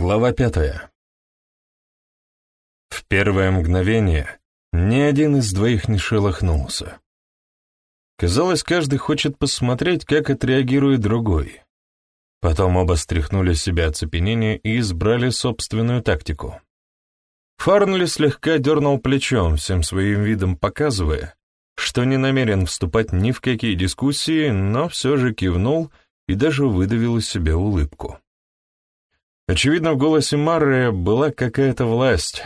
Глава пятая. В первое мгновение ни один из двоих не шелохнулся. Казалось, каждый хочет посмотреть, как отреагирует другой. Потом оба стряхнули с себя оцепенение и избрали собственную тактику. Фарнли слегка дернул плечом, всем своим видом показывая, что не намерен вступать ни в какие дискуссии, но все же кивнул и даже выдавил из себя улыбку. Очевидно, в голосе Маррея была какая-то власть.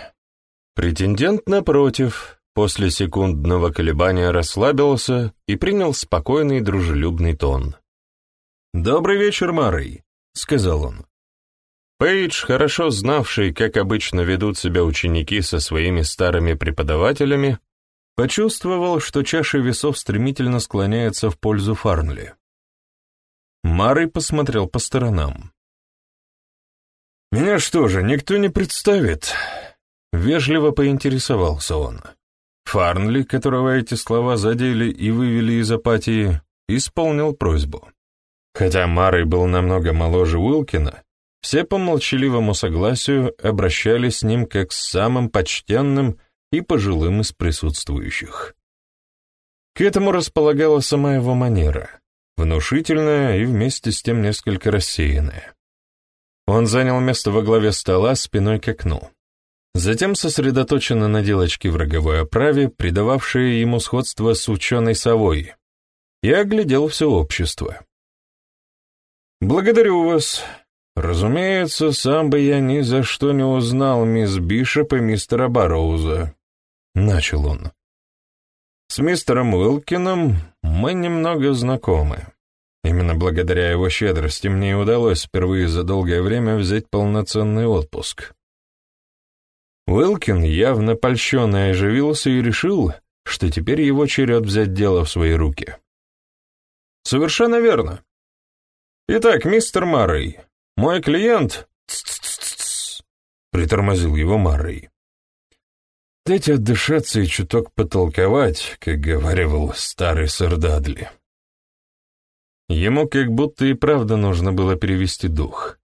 Претендент, напротив, после секундного колебания расслабился и принял спокойный дружелюбный тон. «Добрый вечер, Маррей», — сказал он. Пейдж, хорошо знавший, как обычно ведут себя ученики со своими старыми преподавателями, почувствовал, что чаша весов стремительно склоняется в пользу Фарнли. Марый посмотрел по сторонам. «Меня что же, никто не представит?» Вежливо поинтересовался он. Фарнли, которого эти слова задели и вывели из апатии, исполнил просьбу. Хотя Марой был намного моложе Уилкина, все по молчаливому согласию обращались с ним как с самым почтенным и пожилым из присутствующих. К этому располагала сама его манера, внушительная и вместе с тем несколько рассеянная. Он занял место во главе стола спиной к окну. Затем сосредоточенно на делочке в роговой оправе, придававшее ему сходство с ученой совой, и оглядел все общество. «Благодарю вас. Разумеется, сам бы я ни за что не узнал мисс Бишоп и мистера Барроуза», — начал он. «С мистером Уилкином мы немного знакомы. Именно благодаря его щедрости мне и удалось впервые за долгое время взять полноценный отпуск. Уилкин, явно польщенный, оживился и решил, что теперь его черед взять дело в свои руки. «Совершенно верно. Итак, мистер Маррей, мой клиент...» притормозил его Маррей. «Дайте отдышаться и чуток потолковать», как говаривал старый сэр Дадли. Ему как будто и правда нужно было перевести дух.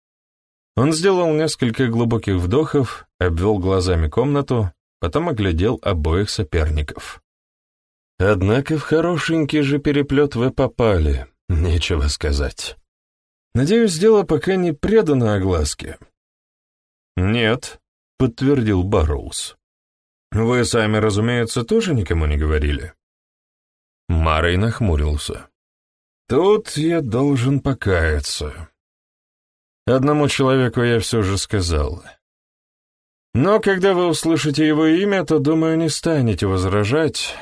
Он сделал несколько глубоких вдохов, обвел глазами комнату, потом оглядел обоих соперников. Однако в хорошенький же переплет вы попали, нечего сказать. Надеюсь, дело пока не предано огласке. Нет, подтвердил Барроуз. Вы сами, разумеется, тоже никому не говорили? Марой нахмурился. Тут я должен покаяться. Одному человеку я все же сказал. Но когда вы услышите его имя, то, думаю, не станете возражать.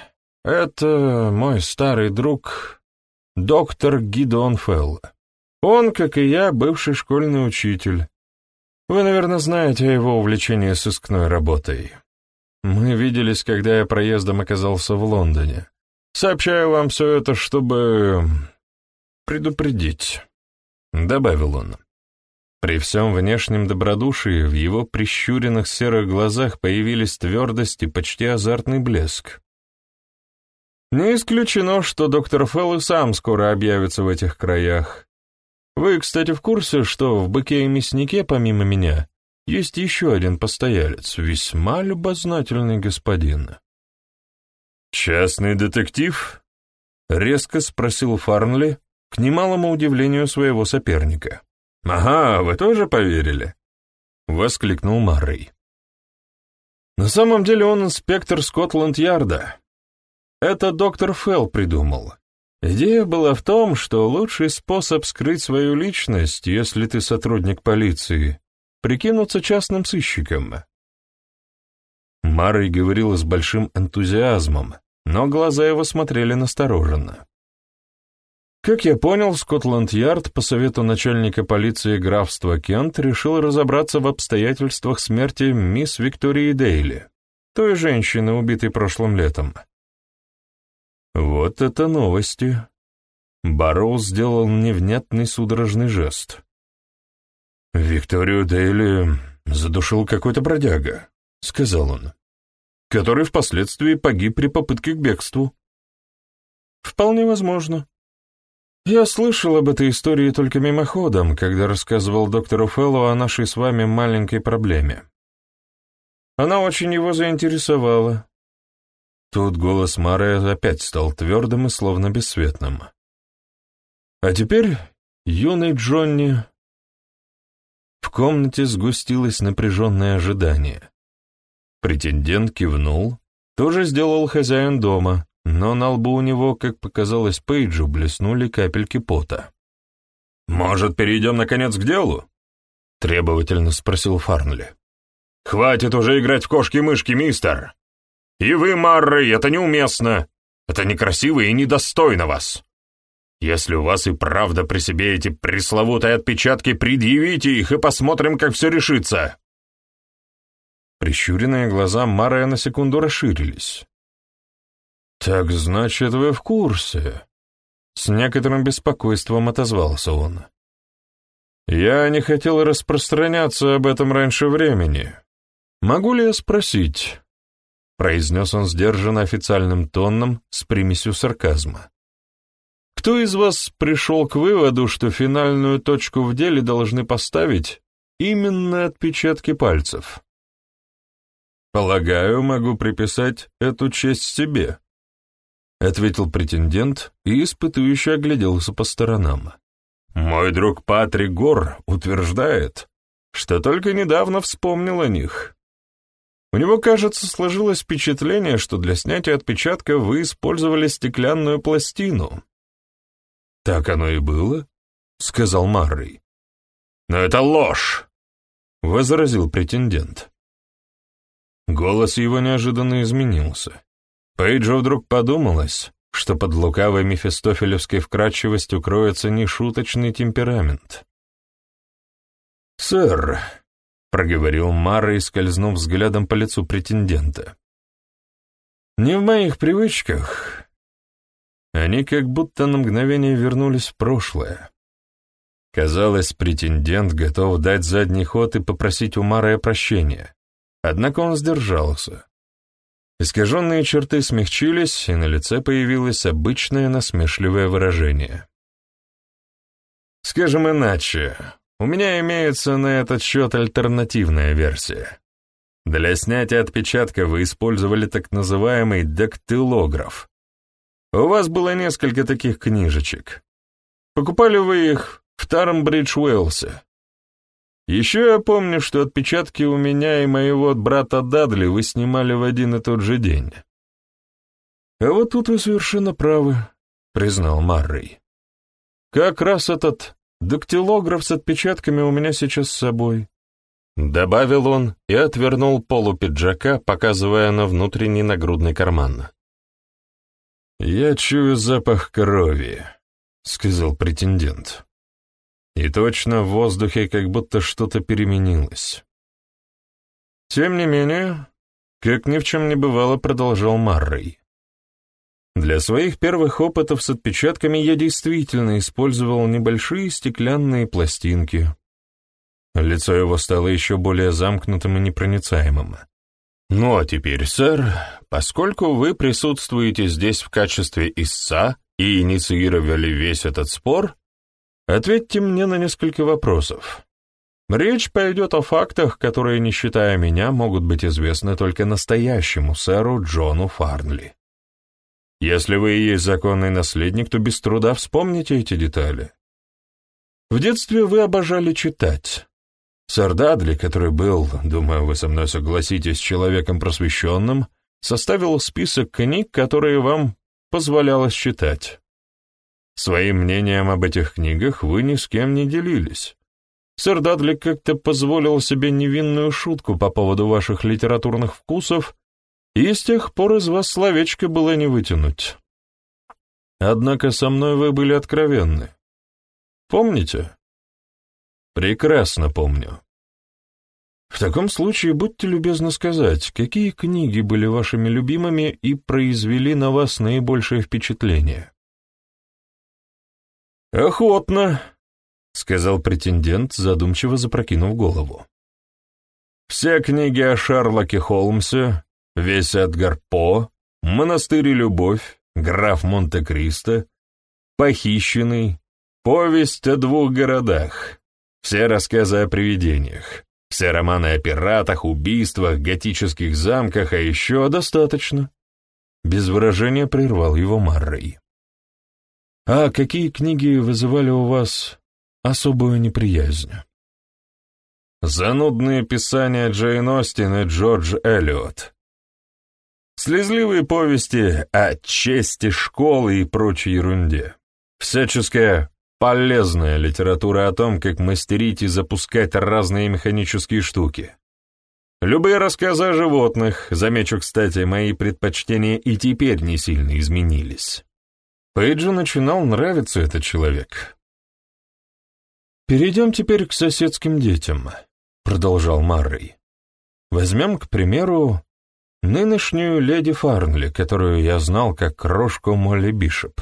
Это мой старый друг, доктор Гидеон Фелл. Он, как и я, бывший школьный учитель. Вы, наверное, знаете о его увлечении сыскной работой. Мы виделись, когда я проездом оказался в Лондоне. Сообщаю вам все это, чтобы предупредить», — добавил он. При всем внешнем добродушии в его прищуренных серых глазах появились твердость и почти азартный блеск. Не исключено, что доктор Фелл и сам скоро объявится в этих краях. Вы, кстати, в курсе, что в «Быке и мяснике» помимо меня есть еще один постоялец, весьма любознательный господин. «Частный детектив?» — резко спросил Фарнли, к немалому удивлению своего соперника. «Ага, вы тоже поверили?» — воскликнул Маррей. «На самом деле он инспектор Скотланд-Ярда. Это доктор Фелл придумал. Идея была в том, что лучший способ скрыть свою личность, если ты сотрудник полиции, прикинуться частным сыщиком». Маррей говорил с большим энтузиазмом, но глаза его смотрели настороженно. Как я понял, Скотланд-Ярд по совету начальника полиции графства Кент решил разобраться в обстоятельствах смерти мисс Виктории Дейли, той женщины, убитой прошлым летом. Вот это новости. Барроу сделал невнятный судорожный жест. «Викторию Дейли задушил какой-то бродяга», — сказал он, «который впоследствии погиб при попытке к бегству». «Вполне возможно», Я слышал об этой истории только мимоходом, когда рассказывал доктору Феллу о нашей с вами маленькой проблеме. Она очень его заинтересовала. Тут голос Мары опять стал твердым и словно бесцветным. А теперь, юный Джонни... В комнате сгустилось напряженное ожидание. Претендент кивнул, тоже сделал хозяин дома, но на лбу у него, как показалось Пейджу, блеснули капельки пота. «Может, перейдем, наконец, к делу?» — требовательно спросил Фарнли. «Хватит уже играть в кошки-мышки, мистер! И вы, Маррой, это неуместно! Это некрасиво и недостойно вас! Если у вас и правда при себе эти пресловутые отпечатки, предъявите их и посмотрим, как все решится!» Прищуренные глаза Мария на секунду расширились. «Так значит, вы в курсе?» С некоторым беспокойством отозвался он. «Я не хотел распространяться об этом раньше времени. Могу ли я спросить?» Произнес он сдержанно официальным тоном с примесью сарказма. «Кто из вас пришел к выводу, что финальную точку в деле должны поставить именно отпечатки пальцев?» «Полагаю, могу приписать эту честь себе», — ответил претендент и испытующе огляделся по сторонам. «Мой друг Патрик Гор утверждает, что только недавно вспомнил о них. У него, кажется, сложилось впечатление, что для снятия отпечатка вы использовали стеклянную пластину». «Так оно и было», — сказал Маррей. «Но это ложь», — возразил претендент. Голос его неожиданно изменился. Пейджу вдруг подумалось, что под лукавой мефистофелевской вкрадчивостью кроется нешуточный темперамент. «Сэр», — проговорил Мара, скользнув взглядом по лицу претендента, — «не в моих привычках». Они как будто на мгновение вернулись в прошлое. Казалось, претендент готов дать задний ход и попросить у Мары прощения. Однако он сдержался. Искаженные черты смягчились, и на лице появилось обычное насмешливое выражение. «Скажем иначе, у меня имеется на этот счет альтернативная версия. Для снятия отпечатка вы использовали так называемый дактилограф. У вас было несколько таких книжечек. Покупали вы их в Тармбридж Уэлсе. Еще я помню, что отпечатки у меня и моего брата Дадли вы снимали в один и тот же день. А вот тут вы совершенно правы, признал Маррей. Как раз этот дактилограф с отпечатками у меня сейчас с собой. Добавил он и отвернул полу пиджака, показывая на внутренний нагрудный карман. «Я чую запах крови», — сказал претендент. И точно в воздухе как будто что-то переменилось. Тем не менее, как ни в чем не бывало, продолжал Маррей. Для своих первых опытов с отпечатками я действительно использовал небольшие стеклянные пластинки. Лицо его стало еще более замкнутым и непроницаемым. «Ну а теперь, сэр, поскольку вы присутствуете здесь в качестве истца и инициировали весь этот спор, Ответьте мне на несколько вопросов. Речь пойдет о фактах, которые, не считая меня, могут быть известны только настоящему сэру Джону Фарнли. Если вы и есть законный наследник, то без труда вспомните эти детали. В детстве вы обожали читать. Сэр Дадли, который был, думаю, вы со мной согласитесь, человеком просвещенным, составил список книг, которые вам позволялось читать. Своим мнением об этих книгах вы ни с кем не делились. Сэр Дадли как-то позволил себе невинную шутку по поводу ваших литературных вкусов, и с тех пор из вас словечко было не вытянуть. Однако со мной вы были откровенны. Помните? Прекрасно помню. В таком случае будьте любезны сказать, какие книги были вашими любимыми и произвели на вас наибольшее впечатление? «Охотно», — сказал претендент, задумчиво запрокинув голову. «Все книги о Шарлоке Холмсе, весь Эдгар По, «Монастырь и любовь», «Граф Монте-Кристо», «Похищенный», Повесть о двух городах. Все рассказы о привидениях. Все романы о пиратах, убийствах, готических замках, а еще достаточно. Без выражения прервал его Маррой. «А какие книги вызывали у вас особую неприязнь?» Занудные писания Джейн Остин и Джордж Эллиот. Слезливые повести о чести школы и прочей ерунде. Всяческая полезная литература о том, как мастерить и запускать разные механические штуки. Любые рассказы о животных, замечу, кстати, мои предпочтения и теперь не сильно изменились. Пейджу начинал нравиться этот человек. «Перейдем теперь к соседским детям», — продолжал Маррей. «Возьмем, к примеру, нынешнюю леди Фарнли, которую я знал как крошку Молли Бишоп.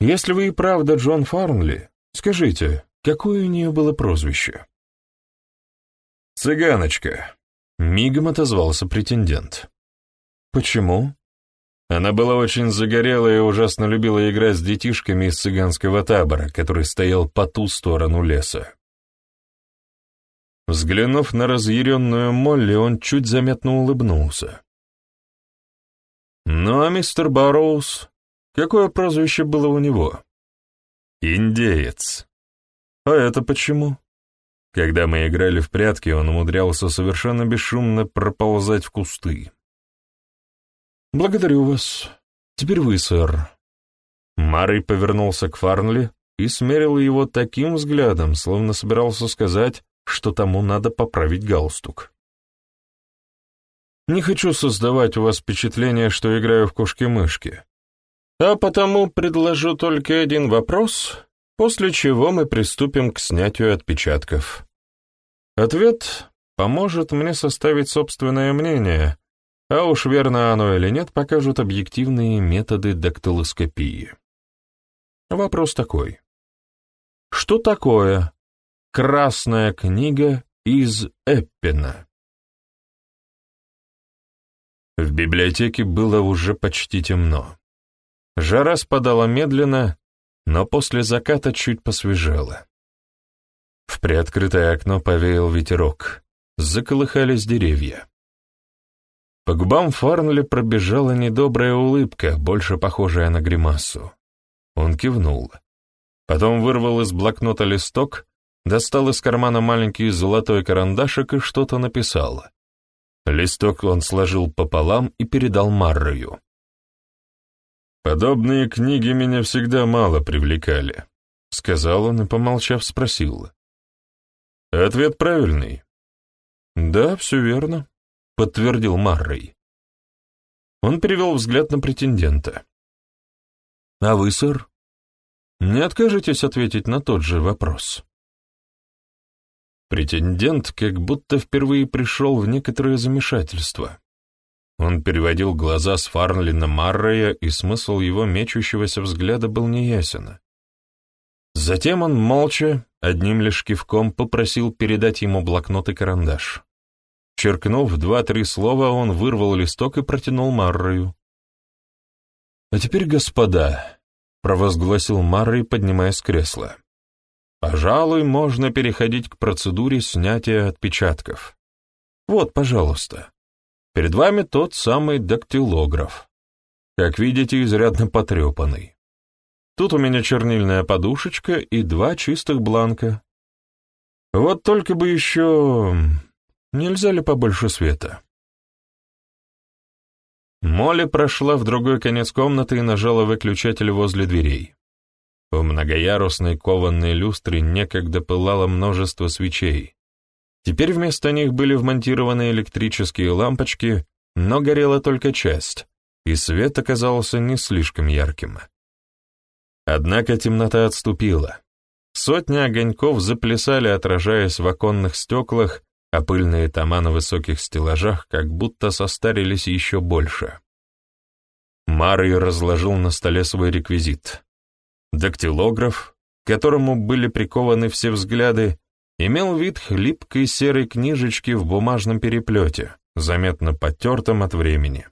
Если вы и правда Джон Фарнли, скажите, какое у нее было прозвище?» «Цыганочка», — мигом отозвался претендент. «Почему?» Она была очень загорелая и ужасно любила играть с детишками из цыганского табора, который стоял по ту сторону леса. Взглянув на разъяренную Молли, он чуть заметно улыбнулся. «Ну а мистер Барроуз, какое прозвище было у него?» «Индеец». «А это почему?» Когда мы играли в прятки, он умудрялся совершенно бесшумно проползать в кусты. «Благодарю вас. Теперь вы, сэр». Марой повернулся к Фарнли и смерил его таким взглядом, словно собирался сказать, что тому надо поправить галстук. «Не хочу создавать у вас впечатление, что играю в кошки-мышки, а потому предложу только один вопрос, после чего мы приступим к снятию отпечатков. Ответ поможет мне составить собственное мнение» А уж верно оно или нет, покажут объективные методы дактилоскопии. Вопрос такой. Что такое «Красная книга из Эппина»? В библиотеке было уже почти темно. Жара спадала медленно, но после заката чуть посвежела. В приоткрытое окно повеял ветерок, заколыхались деревья. По губам Фарнли пробежала недобрая улыбка, больше похожая на гримасу. Он кивнул. Потом вырвал из блокнота листок, достал из кармана маленький золотой карандашик и что-то написал. Листок он сложил пополам и передал Маррою. «Подобные книги меня всегда мало привлекали», — сказал он и, помолчав, спросил. «Ответ правильный». «Да, все верно», подтвердил Маррой. Он перевел взгляд на претендента. «А вы, сэр, не откажетесь ответить на тот же вопрос?» Претендент как будто впервые пришел в некоторое замешательство. Он переводил глаза с Фарнли на Маррея, и смысл его мечущегося взгляда был неясен. Затем он молча, одним лишь кивком, попросил передать ему блокнот и карандаш. Черкнув два-три слова, он вырвал листок и протянул Маррою. «А теперь, господа», — провозгласил Маррой, поднимаясь с кресла, «пожалуй, можно переходить к процедуре снятия отпечатков. Вот, пожалуйста, перед вами тот самый дактилограф. Как видите, изрядно потрепанный. Тут у меня чернильная подушечка и два чистых бланка. Вот только бы еще Нельзя ли побольше света?» Молли прошла в другой конец комнаты и нажала выключатель возле дверей. В многоярусной кованной люстре некогда пылало множество свечей. Теперь вместо них были вмонтированы электрические лампочки, но горела только часть, и свет оказался не слишком ярким. Однако темнота отступила. Сотни огоньков заплясали, отражаясь в оконных стеклах, а пыльные тома на высоких стеллажах как будто состарились еще больше. Марий разложил на столе свой реквизит. Дактилограф, к которому были прикованы все взгляды, имел вид хлипкой серой книжечки в бумажном переплете, заметно потертом от времени.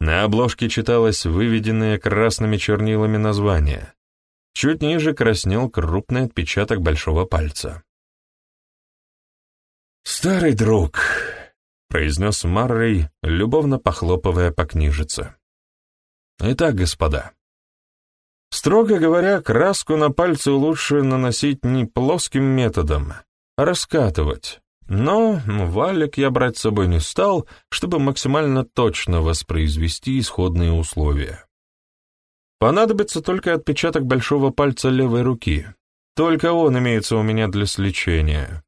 На обложке читалось выведенное красными чернилами название Чуть ниже краснел крупный отпечаток большого пальца. «Старый друг», — произнес Маррей, любовно похлопывая по книжице. «Итак, господа, строго говоря, краску на пальцы лучше наносить не плоским методом, а раскатывать, но валик я брать с собой не стал, чтобы максимально точно воспроизвести исходные условия. Понадобится только отпечаток большого пальца левой руки. Только он имеется у меня для сличения.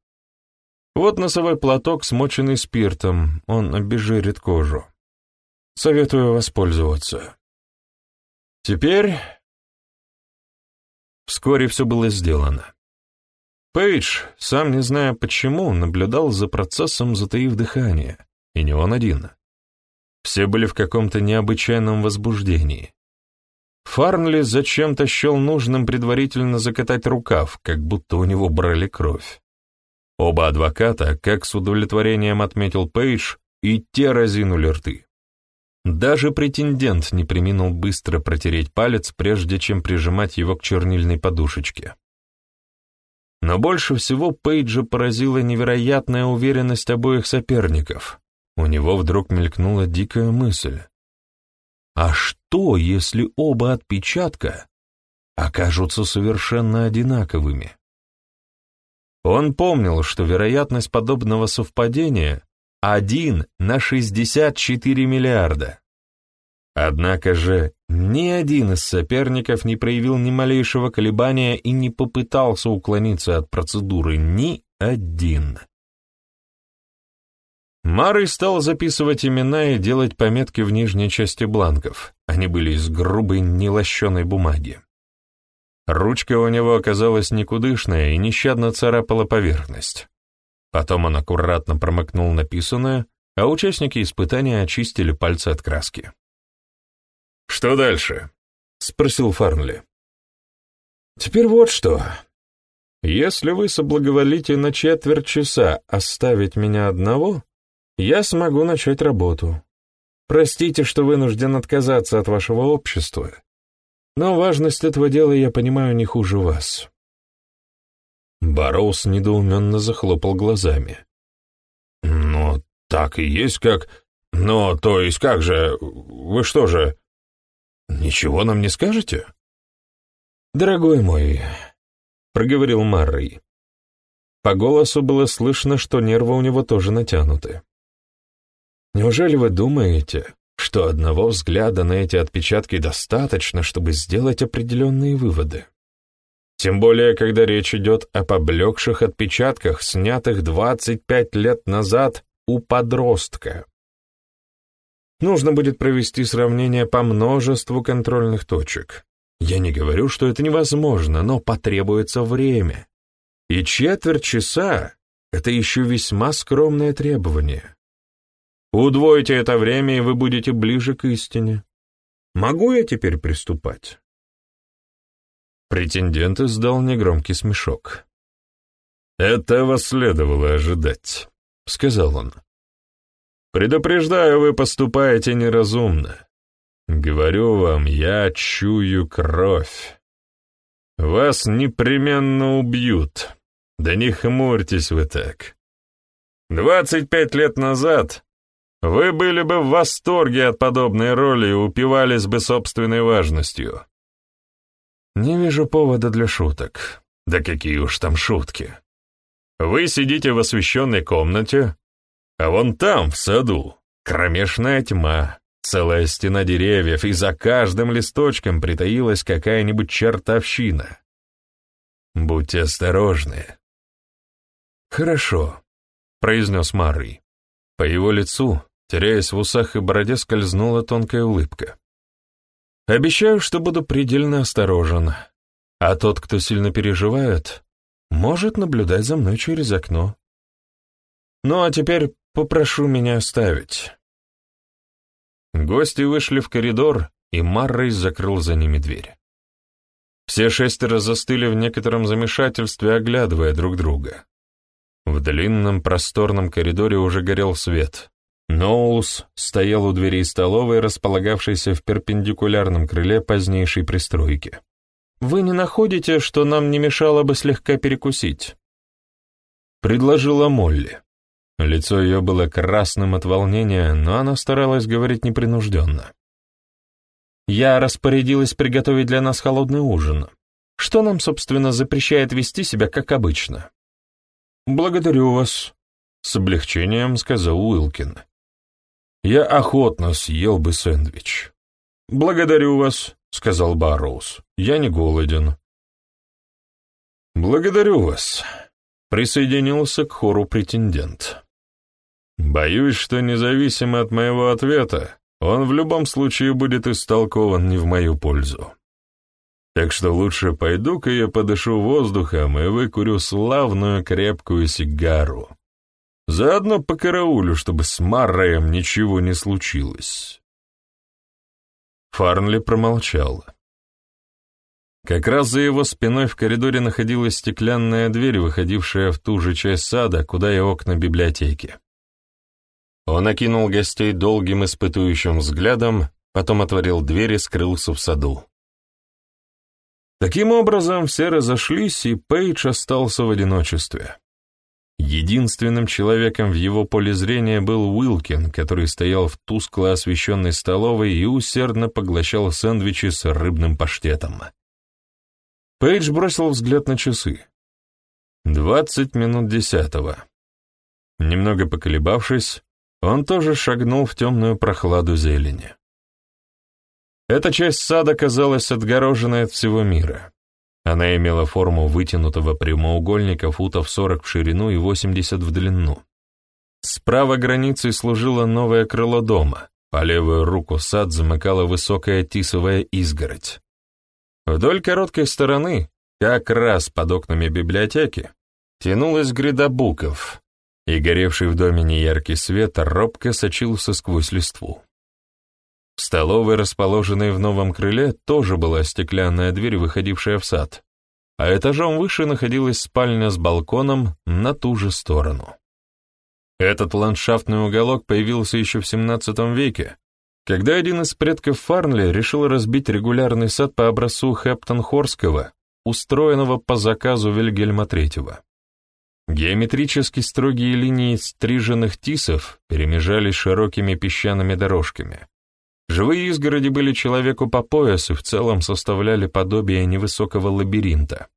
Вот носовой платок, смоченный спиртом, он обезжирит кожу. Советую воспользоваться. Теперь... Вскоре все было сделано. Пейдж, сам не зная почему, наблюдал за процессом, затаив дыхание, и не он один. Все были в каком-то необычайном возбуждении. Фарнли зачем-то счел нужным предварительно закатать рукав, как будто у него брали кровь. Оба адвоката, как с удовлетворением отметил Пейдж, и те разинули рты. Даже претендент не приминул быстро протереть палец, прежде чем прижимать его к чернильной подушечке. Но больше всего Пейджа поразила невероятная уверенность обоих соперников. У него вдруг мелькнула дикая мысль. А что, если оба отпечатка окажутся совершенно одинаковыми? Он помнил, что вероятность подобного совпадения один на 64 миллиарда. Однако же ни один из соперников не проявил ни малейшего колебания и не попытался уклониться от процедуры, ни один. Марой стал записывать имена и делать пометки в нижней части бланков. Они были из грубой, нелощеной бумаги. Ручка у него оказалась никудышная и нещадно царапала поверхность. Потом он аккуратно промокнул написанное, а участники испытания очистили пальцы от краски. «Что дальше?» — спросил Фарнли. «Теперь вот что. Если вы соблаговолите на четверть часа оставить меня одного, я смогу начать работу. Простите, что вынужден отказаться от вашего общества, но важность этого дела я понимаю не хуже вас». Бароус недоуменно захлопал глазами. «Но так и есть как... Но, то есть как же... Вы что же...» «Ничего нам не скажете?» «Дорогой мой», — проговорил Маррой. По голосу было слышно, что нервы у него тоже натянуты. Неужели вы думаете, что одного взгляда на эти отпечатки достаточно, чтобы сделать определенные выводы? Тем более, когда речь идет о поблекших отпечатках, снятых 25 лет назад у подростка. Нужно будет провести сравнение по множеству контрольных точек. Я не говорю, что это невозможно, но потребуется время. И четверть часа — это еще весьма скромное требование. Удвойте это время, и вы будете ближе к истине. Могу я теперь приступать?» Претендент издал негромкий смешок. «Этого следовало ожидать», — сказал он. «Предупреждаю, вы поступаете неразумно. Говорю вам, я чую кровь. Вас непременно убьют. Да не хмурьтесь вы так. Двадцать пять лет назад вы были бы в восторге от подобной роли и упивались бы собственной важностью. Не вижу повода для шуток. Да какие уж там шутки. Вы сидите в освещенной комнате, а вон там, в саду, кромешная тьма, целая стена деревьев, и за каждым листочком притаилась какая-нибудь чертовщина. Будьте осторожны. Хорошо, произнес Марри. По его лицу Теряясь в усах и бороде, скользнула тонкая улыбка. «Обещаю, что буду предельно осторожен, а тот, кто сильно переживает, может наблюдать за мной через окно. Ну а теперь попрошу меня оставить». Гости вышли в коридор, и Маррой закрыл за ними дверь. Все шестеро застыли в некотором замешательстве, оглядывая друг друга. В длинном просторном коридоре уже горел свет. Ноулс стоял у двери столовой, располагавшейся в перпендикулярном крыле позднейшей пристройки. вы не находите, что нам не мешало бы слегка перекусить?» Предложила Молли. Лицо ее было красным от волнения, но она старалась говорить непринужденно. «Я распорядилась приготовить для нас холодный ужин. Что нам, собственно, запрещает вести себя как обычно?» «Благодарю вас», — с облегчением сказал Уилкин. «Я охотно съел бы сэндвич». «Благодарю вас», — сказал Барроуз. «Я не голоден». «Благодарю вас», — присоединился к хору претендент. «Боюсь, что независимо от моего ответа, он в любом случае будет истолкован не в мою пользу. Так что лучше пойду-ка я подышу воздухом и выкурю славную крепкую сигару. Заодно покараулю, чтобы с Марраем ничего не случилось». Фарнли промолчал. Как раз за его спиной в коридоре находилась стеклянная дверь, выходившая в ту же часть сада, куда и окна библиотеки. Он окинул гостей долгим испытующим взглядом, потом отворил дверь и скрылся в саду. Таким образом, все разошлись, и Пейдж остался в одиночестве. Единственным человеком в его поле зрения был Уилкин, который стоял в тускло освещенной столовой и усердно поглощал сэндвичи с рыбным паштетом. Пейдж бросил взгляд на часы. Двадцать минут десятого. Немного поколебавшись, он тоже шагнул в темную прохладу зелени. Эта часть сада казалась отгороженной от всего мира. Она имела форму вытянутого прямоугольника футов 40 в ширину и 80 в длину. Справа границей служило новое крыло дома, по левую руку сад замыкала высокая тисовая изгородь. Вдоль короткой стороны, как раз под окнами библиотеки, тянулась гряда буков, и горевший в доме неяркий свет робко сочился сквозь листву. В столовой, расположенной в новом крыле, тоже была стеклянная дверь, выходившая в сад, а этажом выше находилась спальня с балконом на ту же сторону. Этот ландшафтный уголок появился еще в XVII веке, когда один из предков Фарнли решил разбить регулярный сад по образцу Хептон-Хорского, устроенного по заказу Вильгельма III. Геометрически строгие линии стриженных тисов перемежались широкими песчаными дорожками. Живые изгороди были человеку по пояс и в целом составляли подобие невысокого лабиринта.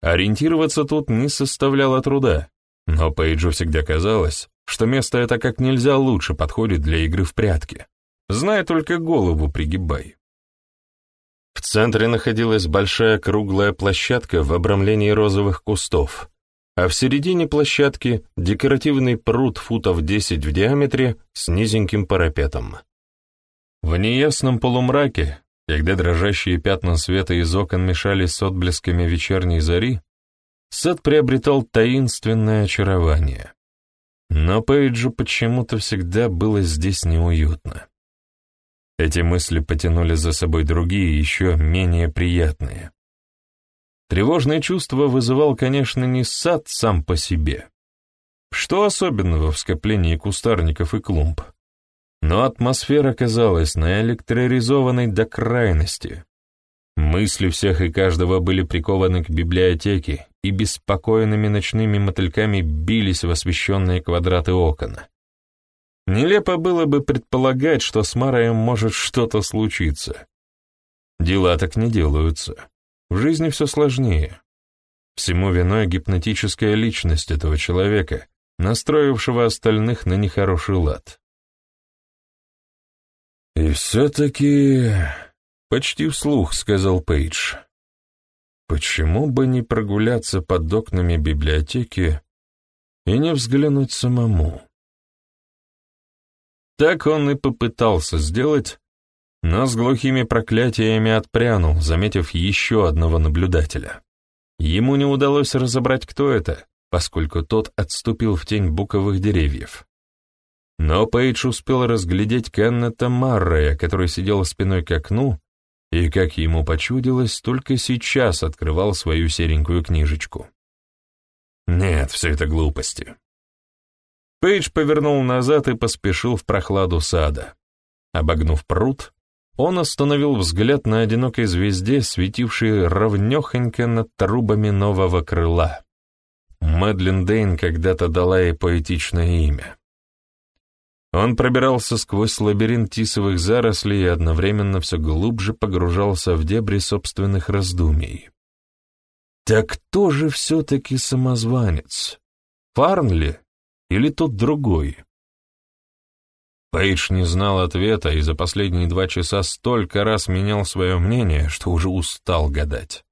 Ориентироваться тут не составляло труда, но Пейджу всегда казалось, что место это как нельзя лучше подходит для игры в прятки. Зная только голову пригибай. В центре находилась большая круглая площадка в обрамлении розовых кустов, а в середине площадки декоративный пруд футов 10 в диаметре с низеньким парапетом. В неясном полумраке, когда дрожащие пятна света из окон мешались с отблесками вечерней зари, сад приобретал таинственное очарование. Но Пейджу почему-то всегда было здесь неуютно. Эти мысли потянули за собой другие, еще менее приятные. Тревожное чувство вызывал, конечно, не сад сам по себе. Что особенного в скоплении кустарников и клумб? Но атмосфера казалась наэлектроризованной до крайности. Мысли всех и каждого были прикованы к библиотеке и беспокойными ночными мотыльками бились в освещенные квадраты окон. Нелепо было бы предполагать, что с Мараем может что-то случиться. Дела так не делаются. В жизни все сложнее. Всему виной гипнотическая личность этого человека, настроившего остальных на нехороший лад. «И все-таки...» — почти вслух сказал Пейдж. «Почему бы не прогуляться под окнами библиотеки и не взглянуть самому?» Так он и попытался сделать, но с глухими проклятиями отпрянул, заметив еще одного наблюдателя. Ему не удалось разобрать, кто это, поскольку тот отступил в тень буковых деревьев. Но Пейдж успел разглядеть Кеннета Маррея, который сидел спиной к окну и, как ему почудилось, только сейчас открывал свою серенькую книжечку. Нет, все это глупости. Пейдж повернул назад и поспешил в прохладу сада. Обогнув пруд, он остановил взгляд на одинокой звезде, светившей ровнёхонько над трубами нового крыла. Мэдлин Дейн когда-то дала ей поэтичное имя. Он пробирался сквозь лабиринт тисовых зарослей и одновременно все глубже погружался в дебри собственных раздумий. Так кто же все-таки самозванец? Фарнли или тот другой? Пейдж не знал ответа и за последние два часа столько раз менял свое мнение, что уже устал гадать.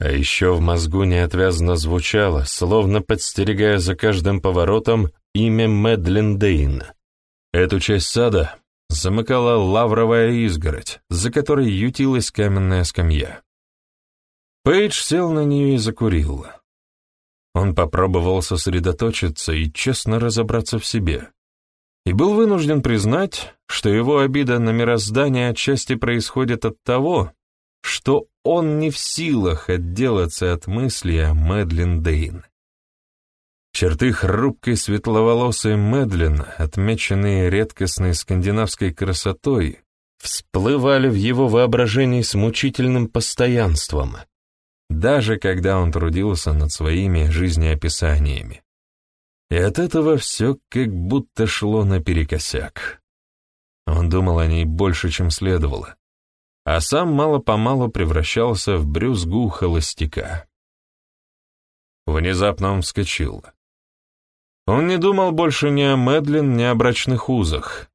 А еще в мозгу неотвязно звучало, словно подстерегая за каждым поворотом, имя Мэдлин Дейн. Эту часть сада замыкала лавровая изгородь, за которой ютилась каменная скамья. Пейдж сел на нее и закурил. Он попробовал сосредоточиться и честно разобраться в себе и был вынужден признать, что его обида на мироздание отчасти происходит от того, что он не в силах отделаться от мысли о Мэдлин Дейн. Черты хрупкой светловолосой Мэдлин, отмеченные редкостной скандинавской красотой, всплывали в его воображении с мучительным постоянством, даже когда он трудился над своими жизнеописаниями и от этого все как будто шло наперекосяк. Он думал о ней больше, чем следовало, а сам мало-помалу превращался в брюзгу холостяка. Внезапно он вскочил. Он не думал больше ни о Мэдлин, ни о брачных узах.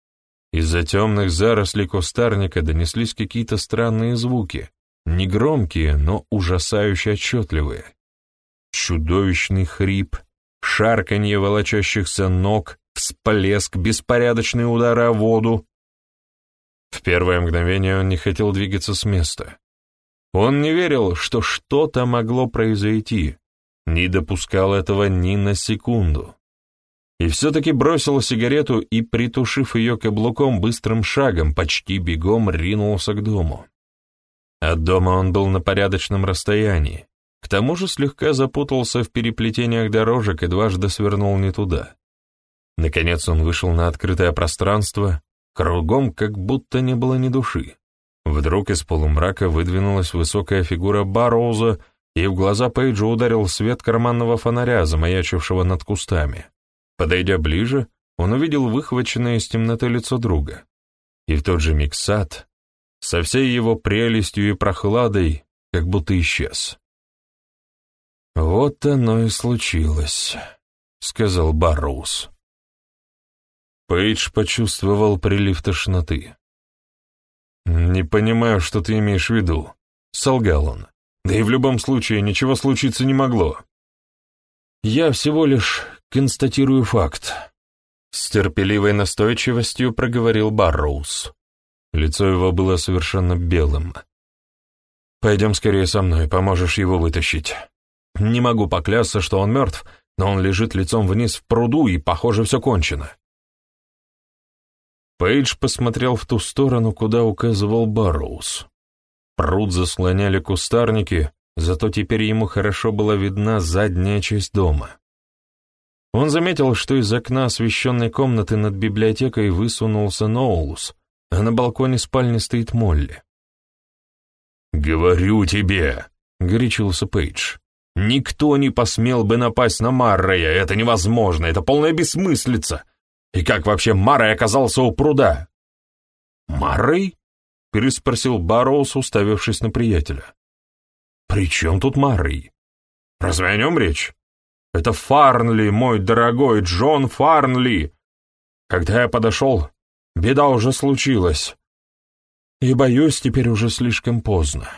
Из-за темных зарослей кустарника донеслись какие-то странные звуки, негромкие, но ужасающе отчетливые. Чудовищный хрип — шарканье волочащихся ног, всплеск, беспорядочные удары о воду. В первое мгновение он не хотел двигаться с места. Он не верил, что что-то могло произойти, не допускал этого ни на секунду. И все-таки бросил сигарету и, притушив ее каблуком, быстрым шагом, почти бегом ринулся к дому. От дома он был на порядочном расстоянии, к тому же слегка запутался в переплетениях дорожек и дважды свернул не туда. Наконец он вышел на открытое пространство, кругом как будто не было ни души. Вдруг из полумрака выдвинулась высокая фигура Барроуза, и в глаза Пейджа ударил свет карманного фонаря, замаячившего над кустами. Подойдя ближе, он увидел выхваченное из темноты лицо друга. И в тот же миг сад, со всей его прелестью и прохладой, как будто исчез. «Вот оно и случилось», — сказал Барроуз. Пейдж почувствовал прилив тошноты. «Не понимаю, что ты имеешь в виду», — солгал он. «Да и в любом случае ничего случиться не могло». «Я всего лишь констатирую факт», — с терпеливой настойчивостью проговорил Барроуз. Лицо его было совершенно белым. «Пойдем скорее со мной, поможешь его вытащить». Не могу поклясться, что он мертв, но он лежит лицом вниз в пруду, и, похоже, все кончено. Пейдж посмотрел в ту сторону, куда указывал Барроуз. Пруд заслоняли кустарники, зато теперь ему хорошо была видна задняя часть дома. Он заметил, что из окна освещенной комнаты над библиотекой высунулся Ноулус, а на балконе спальни стоит Молли. «Говорю тебе!» — горячился Пейдж. Никто не посмел бы напасть на Маррея, это невозможно, это полная бессмыслица. И как вообще Маррей оказался у пруда? «Маррей?» — переспросил Барроуз, уставившись на приятеля. «При чем тут Маррей? Разве о нем речь? Это Фарнли, мой дорогой Джон Фарнли. Когда я подошел, беда уже случилась. И, боюсь, теперь уже слишком поздно».